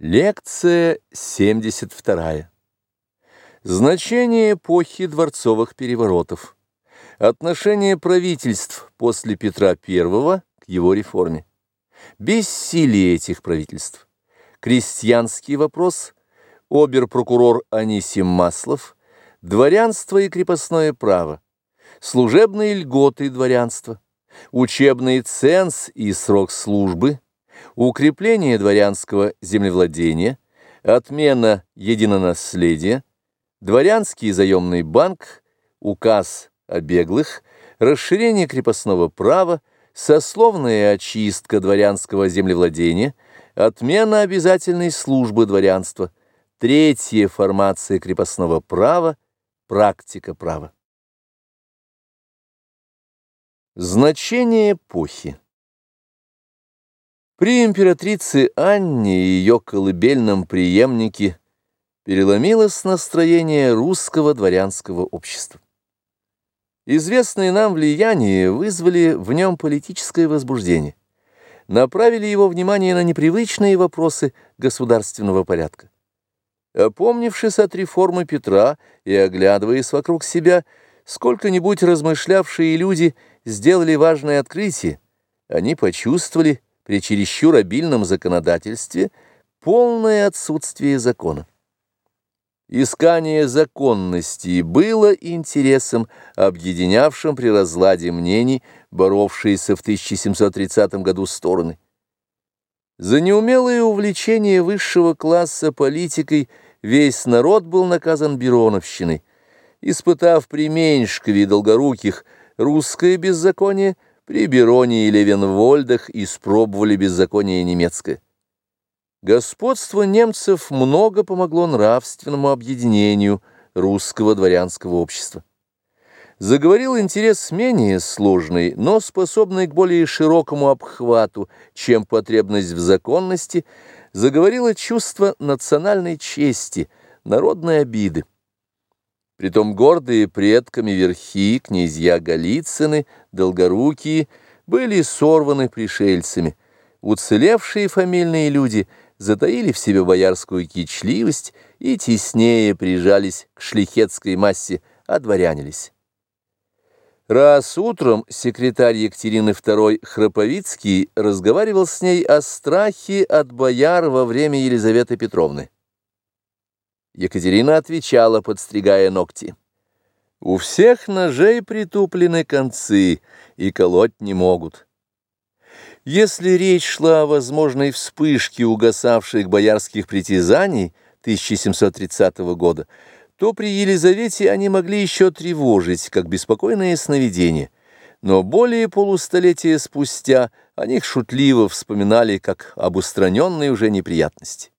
Лекция 72. Значение эпохи дворцовых переворотов. Отношение правительств после Петра I к его реформе. Бессилие этих правительств. Крестьянский вопрос. Обер-прокурор Анисим Маслов. Дворянство и крепостное право. Служебные льготы дворянства. Учебный ценз и срок службы – укрепление дворянского землевладения, отмена единонаследия, дворянский заемный банк, указ о беглых, расширение крепостного права, сословная очистка дворянского землевладения, отмена обязательной службы дворянства, третья формация крепостного права, практика права. Значение эпохи при императрице Анне и ее колыбельном преемнике переломилось настроение русского дворянского общества. Известные нам влияния вызвали в нем политическое возбуждение, направили его внимание на непривычные вопросы государственного порядка. Опомнившись от реформы Петра и оглядываясь вокруг себя, сколько-нибудь размышлявшие люди сделали важное открытие. Они почувствовали, при чересчур обильном законодательстве полное отсутствие закона. Искание законности было интересом, объединявшим при разладе мнений, боровшиеся в 1730 году стороны. За неумелое увлечение высшего класса политикой весь народ был наказан Бероновщиной. Испытав при Меньшкове и Долгоруких русское беззаконие, при Бероне и Левенвольдах испробовали беззаконие немецкое. Господство немцев много помогло нравственному объединению русского дворянского общества. Заговорил интерес менее сложный, но способный к более широкому обхвату, чем потребность в законности, заговорило чувство национальной чести, народной обиды. Притом гордые предками верхи, князья Голицыны, Долгорукие, были сорваны пришельцами. Уцелевшие фамильные люди затаили в себе боярскую кичливость и теснее прижались к шлихетской массе, одворянились. Раз утром секретарь Екатерины II Храповицкий разговаривал с ней о страхе от бояр во время Елизаветы Петровны. Екатерина отвечала, подстригая ногти. У всех ножей притуплены концы и колоть не могут. Если речь шла о возможной вспышке угасавших боярских притязаний 1730 года, то при Елизавете они могли еще тревожить, как беспокойное сновидение, но более полустолетия спустя о них шутливо вспоминали, как об устраненной уже неприятности.